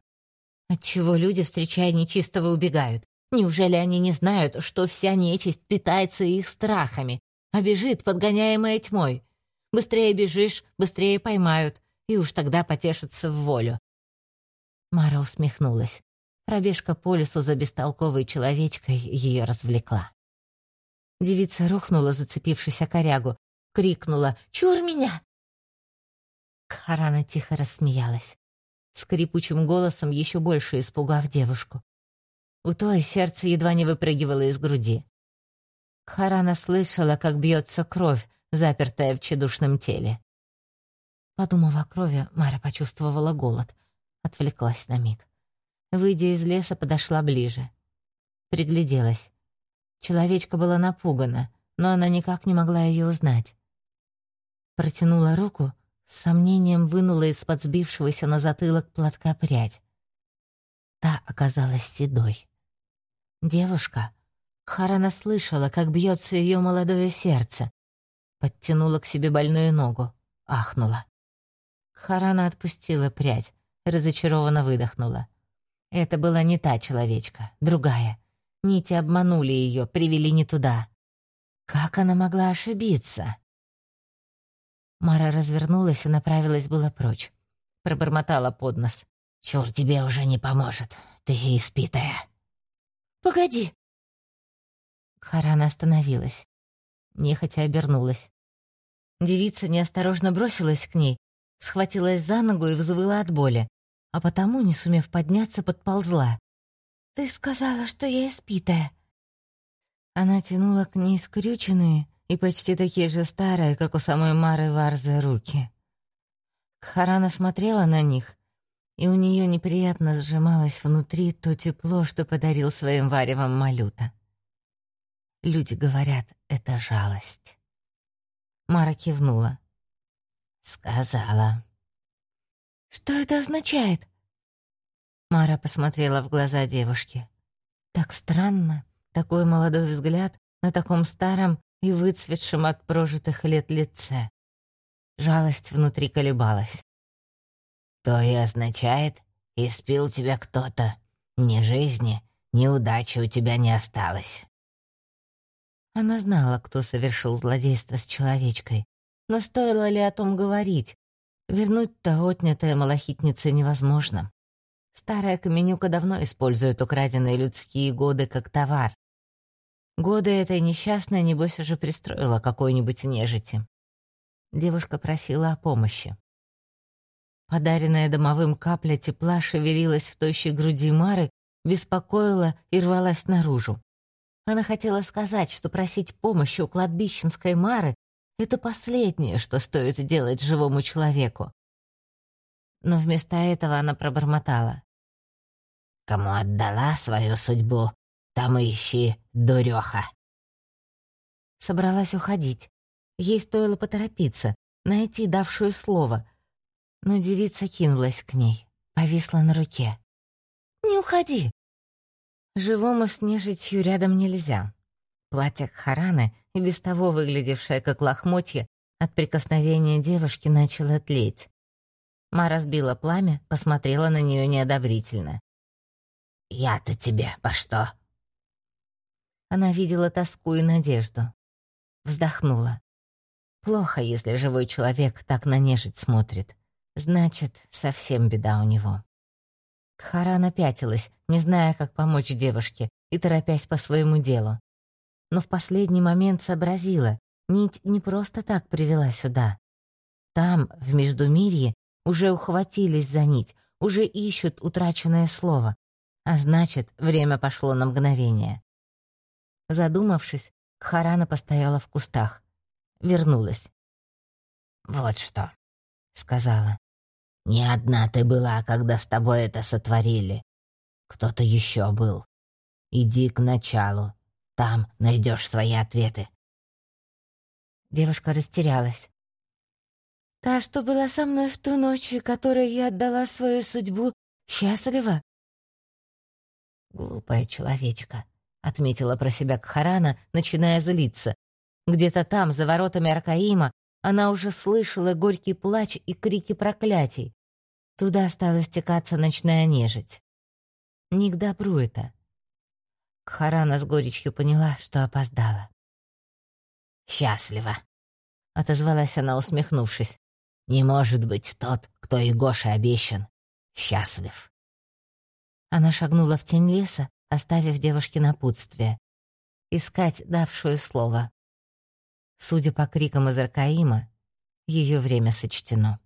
Отчего люди, встречая нечистого, убегают? Неужели они не знают, что вся нечисть питается их страхами, а бежит, подгоняемая тьмой? Быстрее бежишь, быстрее поймают, и уж тогда потешатся в волю. Мара усмехнулась. Пробежка по лесу за бестолковой человечкой ее развлекла. Девица рухнула, зацепившись о корягу, крикнула «Чур меня!». Кхарана тихо рассмеялась, скрипучим голосом еще больше испугав девушку. У той сердце едва не выпрыгивало из груди. Кхарана слышала, как бьется кровь, запертая в тщедушном теле. Подумав о крови, Мара почувствовала голод, отвлеклась на миг. Выйдя из леса, подошла ближе. Пригляделась. Человечка была напугана, но она никак не могла ее узнать. Протянула руку, с сомнением вынула из-под сбившегося на затылок платка прядь. Та оказалась седой. Девушка, Харана слышала, как бьется ее молодое сердце. Подтянула к себе больную ногу, ахнула. Харана отпустила прядь, разочарованно выдохнула. Это была не та человечка, другая. Нити обманули ее, привели не туда. Как она могла ошибиться? Мара развернулась и направилась было прочь. Пробормотала под нос. «Чур тебе уже не поможет, ты испитая». «Погоди!» Харана остановилась. Нехотя обернулась. Девица неосторожно бросилась к ней, схватилась за ногу и взвыла от боли а потому, не сумев подняться, подползла. «Ты сказала, что я испитая». Она тянула к ней скрюченные и почти такие же старые, как у самой Мары Варзы, руки. Харана смотрела на них, и у нее неприятно сжималось внутри то тепло, что подарил своим варевам Малюта. Люди говорят, это жалость. Мара кивнула. «Сказала», «Что это означает?» Мара посмотрела в глаза девушки. Так странно, такой молодой взгляд на таком старом и выцветшем от прожитых лет лице. Жалость внутри колебалась. «То и означает, испил тебя кто-то. Ни жизни, ни удачи у тебя не осталось». Она знала, кто совершил злодейство с человечкой, но стоило ли о том говорить, Вернуть-то отнятое малахитнице невозможно. Старая Каменюка давно использует украденные людские годы как товар. Годы этой несчастной, небось, уже пристроила какой-нибудь нежити. Девушка просила о помощи. Подаренная домовым капля тепла шевелилась в тощей груди Мары, беспокоила и рвалась наружу. Она хотела сказать, что просить помощи у кладбищенской Мары это последнее, что стоит делать живому человеку. Но вместо этого она пробормотала. «Кому отдала свою судьбу, там ищи, дуреха!» Собралась уходить. Ей стоило поторопиться, найти давшую слово. Но девица кинулась к ней, повисла на руке. «Не уходи!» Живому с нежитью рядом нельзя. Платье Хараны, и без того выглядевшее как лохмотье, от прикосновения девушки начало тлеть. Мара сбила пламя, посмотрела на нее неодобрительно. я-то тебе по что?» Она видела тоску и надежду. Вздохнула. Плохо, если живой человек так на нежить смотрит. Значит, совсем беда у него. Кхарана пятилась, не зная, как помочь девушке, и торопясь по своему делу. Но в последний момент сообразила, нить не просто так привела сюда. Там, в Междумирье, уже ухватились за нить, уже ищут утраченное слово. А значит, время пошло на мгновение. Задумавшись, Кхарана постояла в кустах. Вернулась. «Вот что», — сказала. «Не одна ты была, когда с тобой это сотворили. Кто-то еще был. Иди к началу. Там найдешь свои ответы». Девушка растерялась. «Та, что была со мной в ту ночь, которой я отдала свою судьбу, счастлива?» «Глупая человечка», — отметила про себя Кхарана, начиная злиться. Где-то там, за воротами Аркаима, она уже слышала горький плач и крики проклятий. Туда стала стекаться ночная нежить. Не к добру это. Кхарана с горечью поняла, что опоздала. «Счастлива», — отозвалась она, усмехнувшись. «Не может быть тот, кто и Гоше обещан. Счастлив». Она шагнула в тень леса, оставив девушке напутствие. Искать давшую слово. Судя по крикам из Аркаима, ее время сочтено.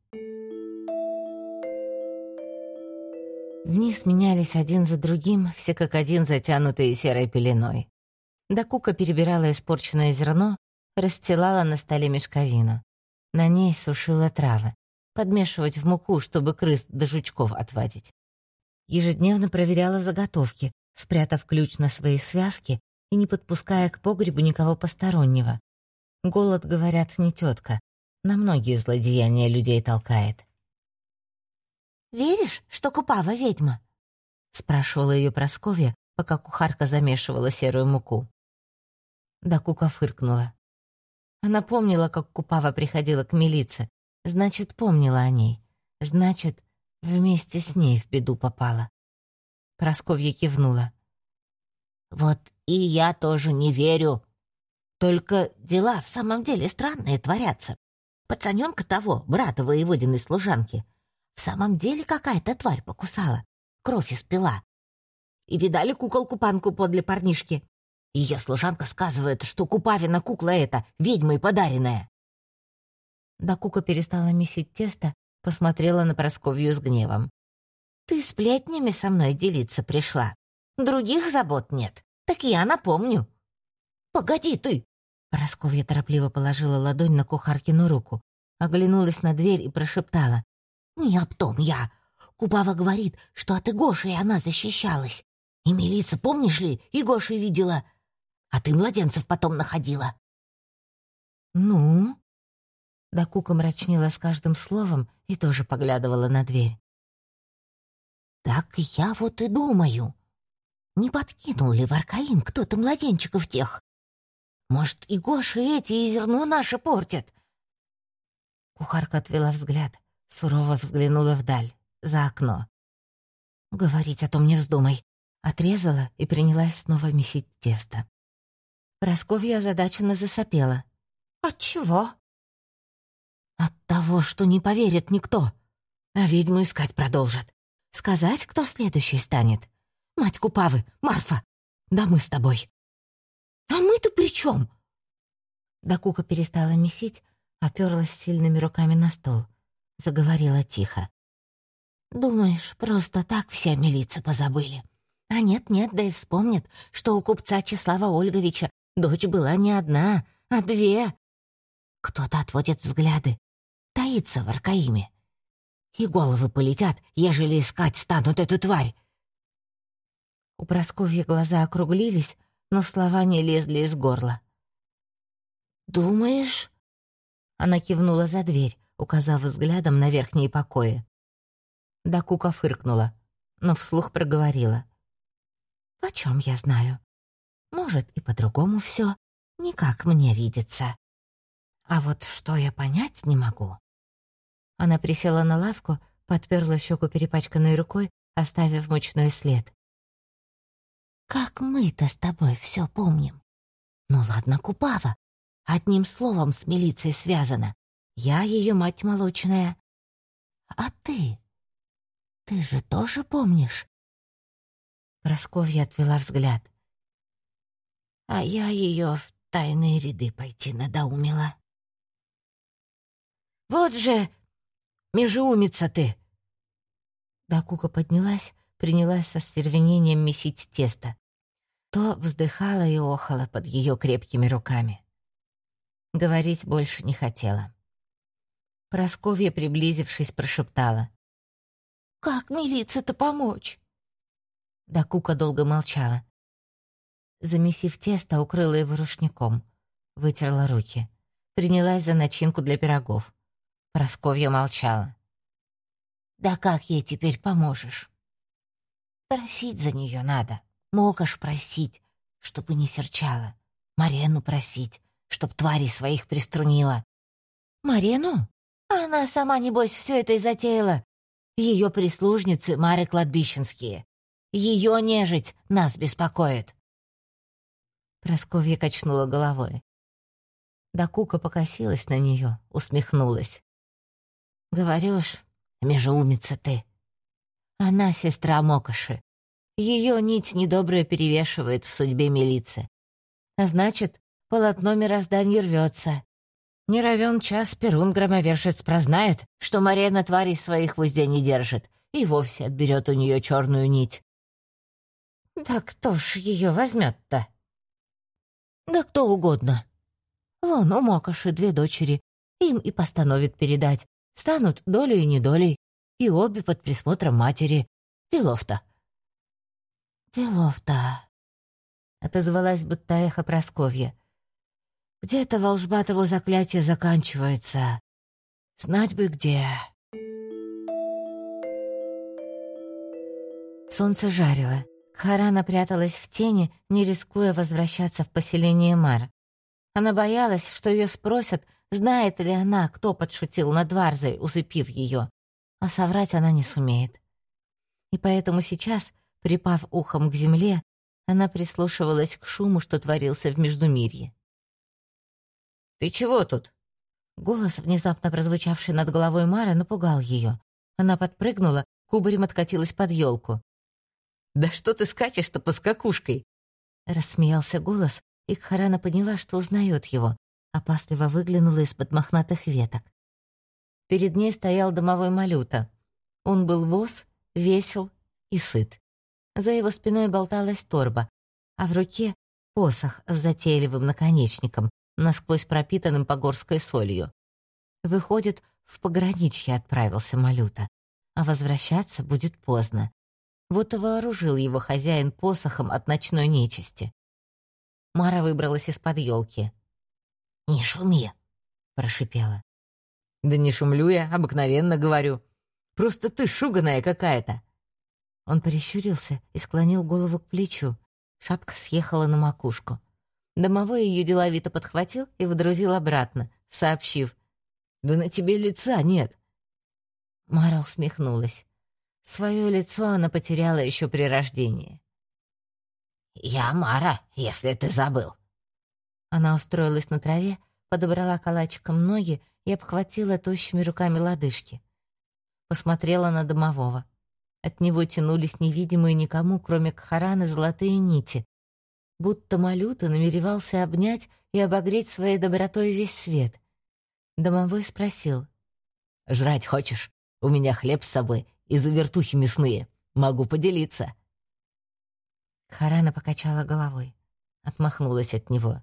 Дни сменялись один за другим, все как один затянутые серой пеленой. Дакука перебирала испорченное зерно, расстилала на столе мешковину. На ней сушила травы, подмешивать в муку, чтобы крыс до жучков отвадить. Ежедневно проверяла заготовки, спрятав ключ на свои связки и не подпуская к погребу никого постороннего. Голод, говорят, не тетка. На многие злодеяния людей толкает. «Веришь, что Купава ведьма?» — спрашивала ее Просковья, пока кухарка замешивала серую муку. Да Кука фыркнула. Она помнила, как Купава приходила к милице. Значит, помнила о ней. Значит, вместе с ней в беду попала. Просковья кивнула. «Вот и я тоже не верю. Только дела в самом деле странные творятся. Пацаненка того, брата воеводиной служанки, в самом деле какая-то тварь покусала, кровь испила. И видали куколку-панку подле парнишки? Ее служанка сказывает, что Купавина кукла эта, ведьмой подаренная. Да Кука перестала месить тесто, посмотрела на Просковью с гневом. «Ты сплетнями со мной делиться пришла. Других забот нет. Так я напомню». «Погоди ты!» Просковья торопливо положила ладонь на кухаркину руку, оглянулась на дверь и прошептала. «Не об том я. Кубава говорит, что от Игоши она защищалась. И милиция, помнишь ли, Игоши видела. А ты младенцев потом находила». «Ну?» Да Кука мрачнела с каждым словом и тоже поглядывала на дверь. «Так я вот и думаю. Не подкинул ли в Аркаим кто-то младенчиков тех? Может, и Гоша эти и зерно наше портят?» Кухарка отвела взгляд, сурово взглянула вдаль, за окно. «Говорить о том не вздумай», отрезала и принялась снова месить тесто. Просковья озадаченно засопела. «От чего?» «От того, что не поверит никто, а ведьму искать продолжат. Сказать, кто следующий станет. Мать Купавы, Марфа, да мы с тобой». «А мы-то при чем?» Дакука перестала месить, оперлась сильными руками на стол. Заговорила тихо. «Думаешь, просто так вся милиция позабыли? А нет-нет, да и вспомнят, что у купца Числава Ольговича дочь была не одна, а две. Кто-то отводит взгляды, таится в Аркаиме. И головы полетят, ежели искать станут эту тварь. У Просковьи глаза округлились, но слова не лезли из горла. «Думаешь?» Она кивнула за дверь, указав взглядом на верхние покои. Да Кука фыркнула, но вслух проговорила. «Почем я знаю? Может, и по-другому все, не как мне видится. А вот что я понять не могу». Она присела на лавку, подперла щеку перепачканной рукой, оставив мучной след. Как мы-то с тобой все помним. Ну ладно, Купава. Одним словом с милицией связана. Я ее мать молочная. А ты? Ты же тоже помнишь? Просковья отвела взгляд. А я ее в тайные ряды пойти надоумила. «Вот же межеумица ты!» Дакука поднялась, принялась со стервенением месить тесто. То вздыхала и охала под ее крепкими руками. Говорить больше не хотела. Просковья, приблизившись, прошептала. «Как милиции-то помочь?» Дакука долго молчала. Замесив тесто, укрыла его рушником. Вытерла руки. Принялась за начинку для пирогов. Просковья молчала. «Да как ей теперь поможешь?» «Просить за нее надо. Мокаш просить, чтобы не серчала. Марену просить, чтоб твари своих приструнила». «Марену? Она сама, небось, все это и затеяла. Ее прислужницы Мары Кладбищенские. Ее нежить нас беспокоит». Просковья качнула головой. Дакука покосилась на нее, усмехнулась. «Говорю ж, межеумица ты. Она сестра Мокоши. Ее нить недобрая перевешивает в судьбе милиции. А значит, полотно мироздания рвется. Не равен час Перун громовержец прознает, что Марена тварей своих в узде не держит и вовсе отберет у нее черную нить. Да кто ж ее возьмет-то? Да кто угодно. Вон у Мокоши две дочери, им и постановит передать. Станут долей и недолей, и обе под присмотром матери. Делов-то. Делов-то. Отозвалась будто эхо Просковья. Где-то волжба того заклятия заканчивается. Знать бы где. Солнце жарило. Харана пряталась в тени, не рискуя возвращаться в поселение Мар. Она боялась, что ее спросят, знает ли она, кто подшутил над Варзой, усыпив ее. А соврать она не сумеет. И поэтому сейчас, припав ухом к земле, она прислушивалась к шуму, что творился в Междумирье. «Ты чего тут?» Голос, внезапно прозвучавший над головой Мары, напугал ее. Она подпрыгнула, кубарем откатилась под елку. «Да что ты скачешь-то по скакушкой?» Рассмеялся голос, и Кхарана поняла, что узнает его, опасливо выглянула из-под мохнатых веток. Перед ней стоял домовой малюта. Он был босс, весел и сыт. За его спиной болталась торба, а в руке — посох с затейливым наконечником, насквозь пропитанным погорской солью. Выходит, в пограничье отправился малюта, а возвращаться будет поздно. Вот и вооружил его хозяин посохом от ночной нечисти. Мара выбралась из-под елки. «Не шуми!» — прошипела. «Да не шумлю я, обыкновенно говорю. Просто ты шуганая какая-то!» Он прищурился и склонил голову к плечу. Шапка съехала на макушку. Домовой ее деловито подхватил и выдрузил обратно, сообщив. «Да на тебе лица нет!» Мара усмехнулась. Свое лицо она потеряла еще при рождении. «Я Мара, если ты забыл». Она устроилась на траве, подобрала калачиком ноги и обхватила тощими руками лодыжки. Посмотрела на домового. От него тянулись невидимые никому, кроме Кхараны, золотые нити. Будто Малюта намеревался обнять и обогреть своей добротой весь свет. Домовой спросил. «Жрать хочешь? У меня хлеб с собой и завертухи мясные. Могу поделиться». Харана покачала головой, отмахнулась от него.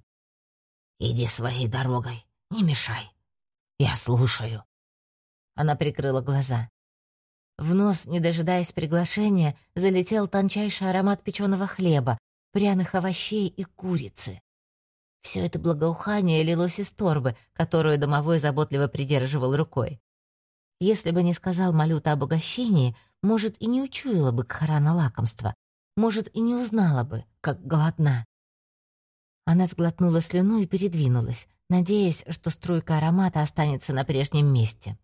«Иди своей дорогой, не мешай. Я слушаю». Она прикрыла глаза. В нос, не дожидаясь приглашения, залетел тончайший аромат печеного хлеба, пряных овощей и курицы. Все это благоухание лилось из торбы, которую домовой заботливо придерживал рукой. Если бы не сказал Малюта об угощении, может, и не учуяла бы Кхарана лакомства, может, и не узнала бы, как голодна. Она сглотнула слюну и передвинулась, надеясь, что струйка аромата останется на прежнем месте.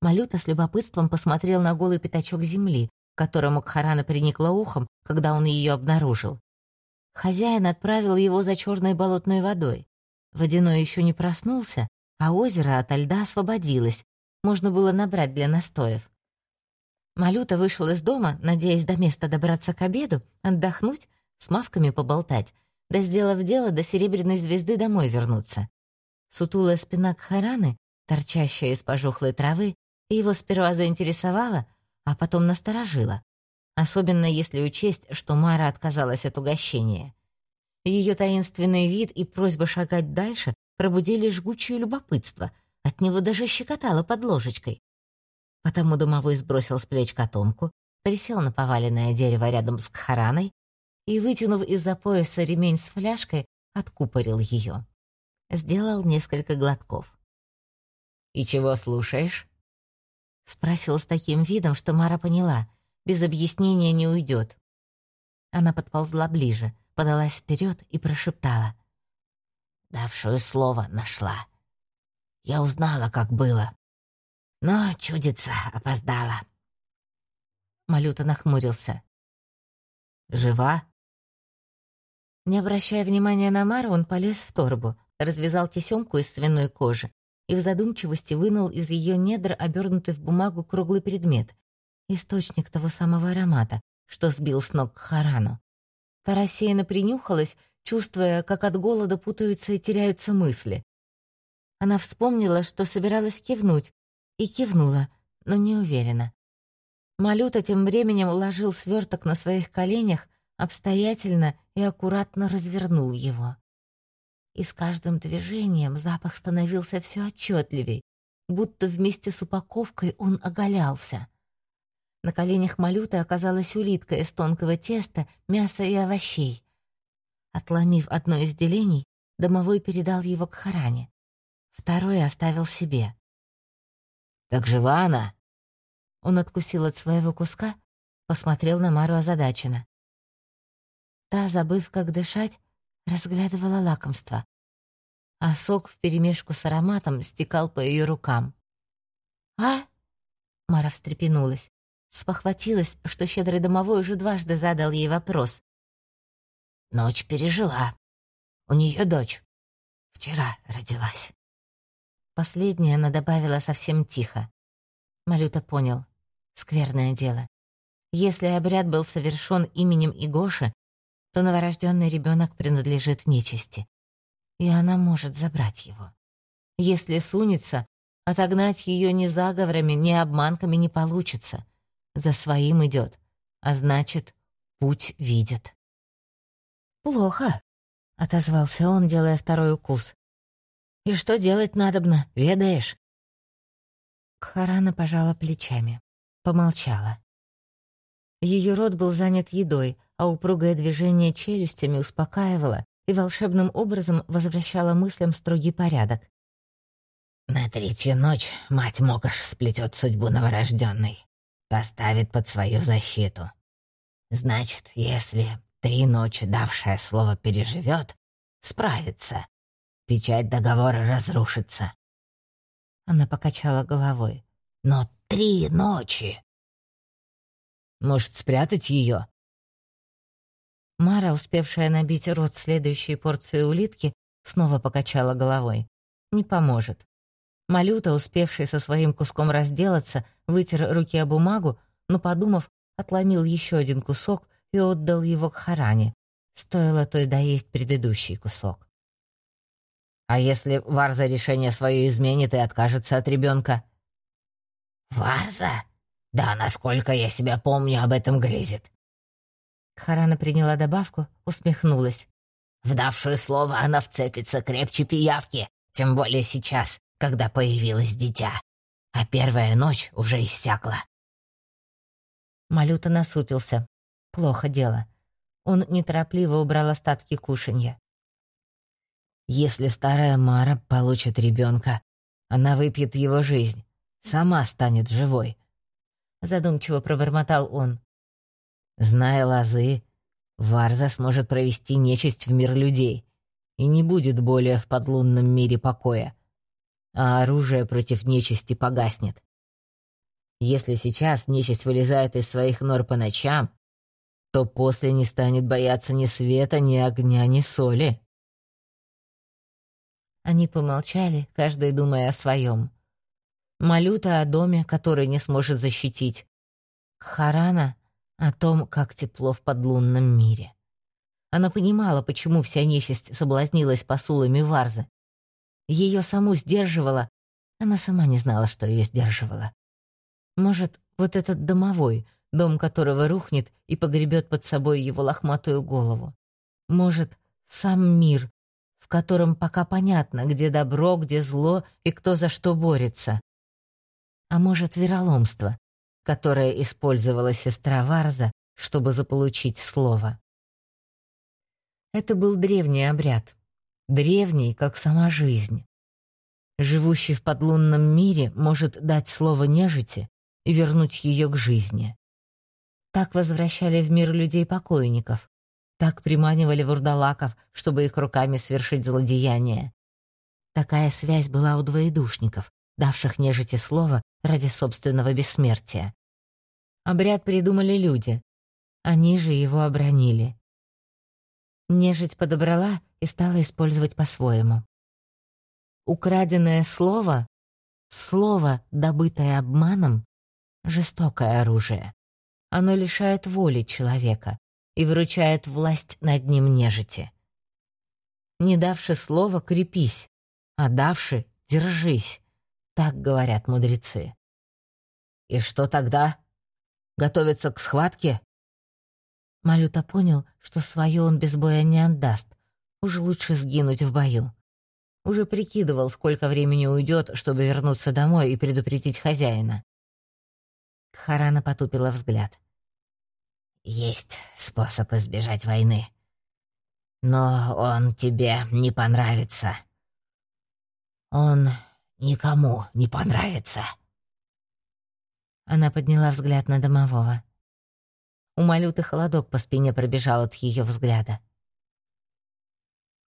Малюта с любопытством посмотрел на голый пятачок земли, к которому Кхарана приникла ухом, когда он ее обнаружил. Хозяин отправил его за черной болотной водой. Водяной еще не проснулся, а озеро ото льда освободилось, можно было набрать для настоев. Малюта вышел из дома, надеясь до места добраться к обеду, отдохнуть, с мавками поболтать, да, сделав дело, до серебряной звезды домой вернуться. Сутулая спина Кхараны, торчащая из пожухлой травы, его сперва заинтересовала, а потом насторожила. Особенно если учесть, что Мара отказалась от угощения. Ее таинственный вид и просьба шагать дальше пробудили жгучее любопытство. От него даже щекотало под ложечкой. Потому домовой сбросил с плеч котомку, присел на поваленное дерево рядом с Кхараной и, вытянув из-за пояса ремень с фляжкой, откупорил ее. Сделал несколько глотков. «И чего слушаешь?» Спросил с таким видом, что Мара поняла, без объяснения не уйдет. Она подползла ближе, подалась вперед и прошептала. «Давшую слово нашла. Я узнала, как было. Но чудится опоздала». Малюта нахмурился. «Жива?» Не обращая внимания на Мару, он полез в торбу, развязал тесемку из свиной кожи и в задумчивости вынул из ее недр обернутый в бумагу круглый предмет, источник того самого аромата, что сбил с ног Харану. Та рассеянно принюхалась, чувствуя, как от голода путаются и теряются мысли. Она вспомнила, что собиралась кивнуть, и кивнула, но не уверена. Малюта тем временем уложил сверток на своих коленях, обстоятельно и аккуратно развернул его. И с каждым движением запах становился все отчетливей, будто вместе с упаковкой он оголялся. На коленях малюты оказалась улитка из тонкого теста, мяса и овощей. Отломив одно из делений, домовой передал его к Харане. Второе оставил себе. «Так жива она?» Он откусил от своего куска, посмотрел на Мару озадаченно. Та, забыв, как дышать, разглядывала лакомство, а сок вперемешку с ароматом стекал по ее рукам. «А?» — Мара встрепенулась, спохватилась, что щедрый домовой уже дважды задал ей вопрос. «Ночь пережила. У нее дочь. Вчера родилась». Последнее она добавила совсем тихо. Малюта понял. Скверное дело. Если обряд был совершен именем Игоши, то новорожденный ребенок принадлежит нечисти, и она может забрать его. Если сунется, отогнать ее ни заговорами, ни обманками не получится. За своим идет, а значит, путь видит. «Плохо», — отозвался он, делая второй укус. «И что делать надобно, ведаешь?» Кхарана пожала плечами, помолчала. Ее рот был занят едой, а упругое движение челюстями успокаивало и волшебным образом возвращало мыслям строгий порядок. «На третью ночь мать Мокаш сплетет судьбу новорожденной, поставит под свою защиту. Значит, если три ночи давшее слово переживет, справится. Печать договора разрушится». Она покачала головой. «Но три ночи!» «Может, спрятать ее?» Мара, успевшая набить рот следующей порцией улитки, снова покачала головой. «Не поможет». Малюта, успевший со своим куском разделаться, вытер руки о бумагу, но, подумав, отломил еще один кусок и отдал его к Харане. Стоило той доесть предыдущий кусок. «А если Варза решение свое изменит и откажется от ребенка? «Варза? Да, насколько я себя помню, об этом грезит. Харана приняла добавку, усмехнулась. В давшую слово она вцепится крепче пиявки, тем более сейчас, когда появилось дитя. А первая ночь уже иссякла. Малюта насупился. Плохо дело. Он неторопливо убрал остатки кушанья. Если старая Мара получит ребенка, она выпьет его жизнь, сама станет живой. Задумчиво пробормотал он. Зная лозы, Варза сможет провести нечисть в мир людей и не будет более в подлунном мире покоя, а оружие против нечисти погаснет. Если сейчас нечисть вылезает из своих нор по ночам, то после не станет бояться ни света, ни огня, ни соли. Они помолчали, каждый думая о своем. Малюта о доме, который не сможет защитить. Харана о том, как тепло в подлунном мире. Она понимала, почему вся нечисть соблазнилась посулами Варзы. Ее саму сдерживала, она сама не знала, что ее сдерживала. Может, вот этот домовой, дом которого рухнет и погребет под собой его лохматую голову. Может, сам мир, в котором пока понятно, где добро, где зло и кто за что борется. А может, вероломство, которое использовала сестра Варза, чтобы заполучить слово. Это был древний обряд, древний, как сама жизнь. Живущий в подлунном мире может дать слово нежити и вернуть ее к жизни. Так возвращали в мир людей-покойников, так приманивали вурдалаков, чтобы их руками свершить злодеяние. Такая связь была у двоедушников, давших нежити слово ради собственного бессмертия. Обряд придумали люди, они же его обронили. Нежить подобрала и стала использовать по-своему. Украденное слово, слово, добытое обманом, жестокое оружие. Оно лишает воли человека и выручает власть над ним нежити. Не давши слова, крепись, а давши, держись. Так говорят мудрецы. И что тогда? Готовиться к схватке? Малюта понял, что свое он без боя не отдаст. Уже лучше сгинуть в бою. Уже прикидывал, сколько времени уйдет, чтобы вернуться домой и предупредить хозяина. Харана потупила взгляд. «Есть способ избежать войны. Но он тебе не понравится. Он никому не понравится». Она подняла взгляд на домового. У Малюты холодок по спине пробежал от ее взгляда.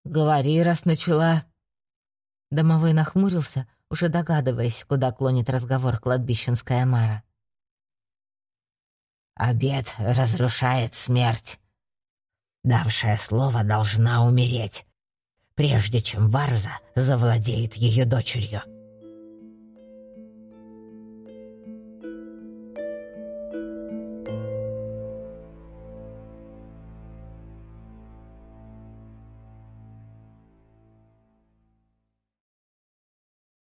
«Говори, раз начала». Домовой нахмурился, уже догадываясь, куда клонит разговор кладбищенская Мара. Обед разрушает смерть. Давшая слово должна умереть, прежде чем Варза завладеет ее дочерью.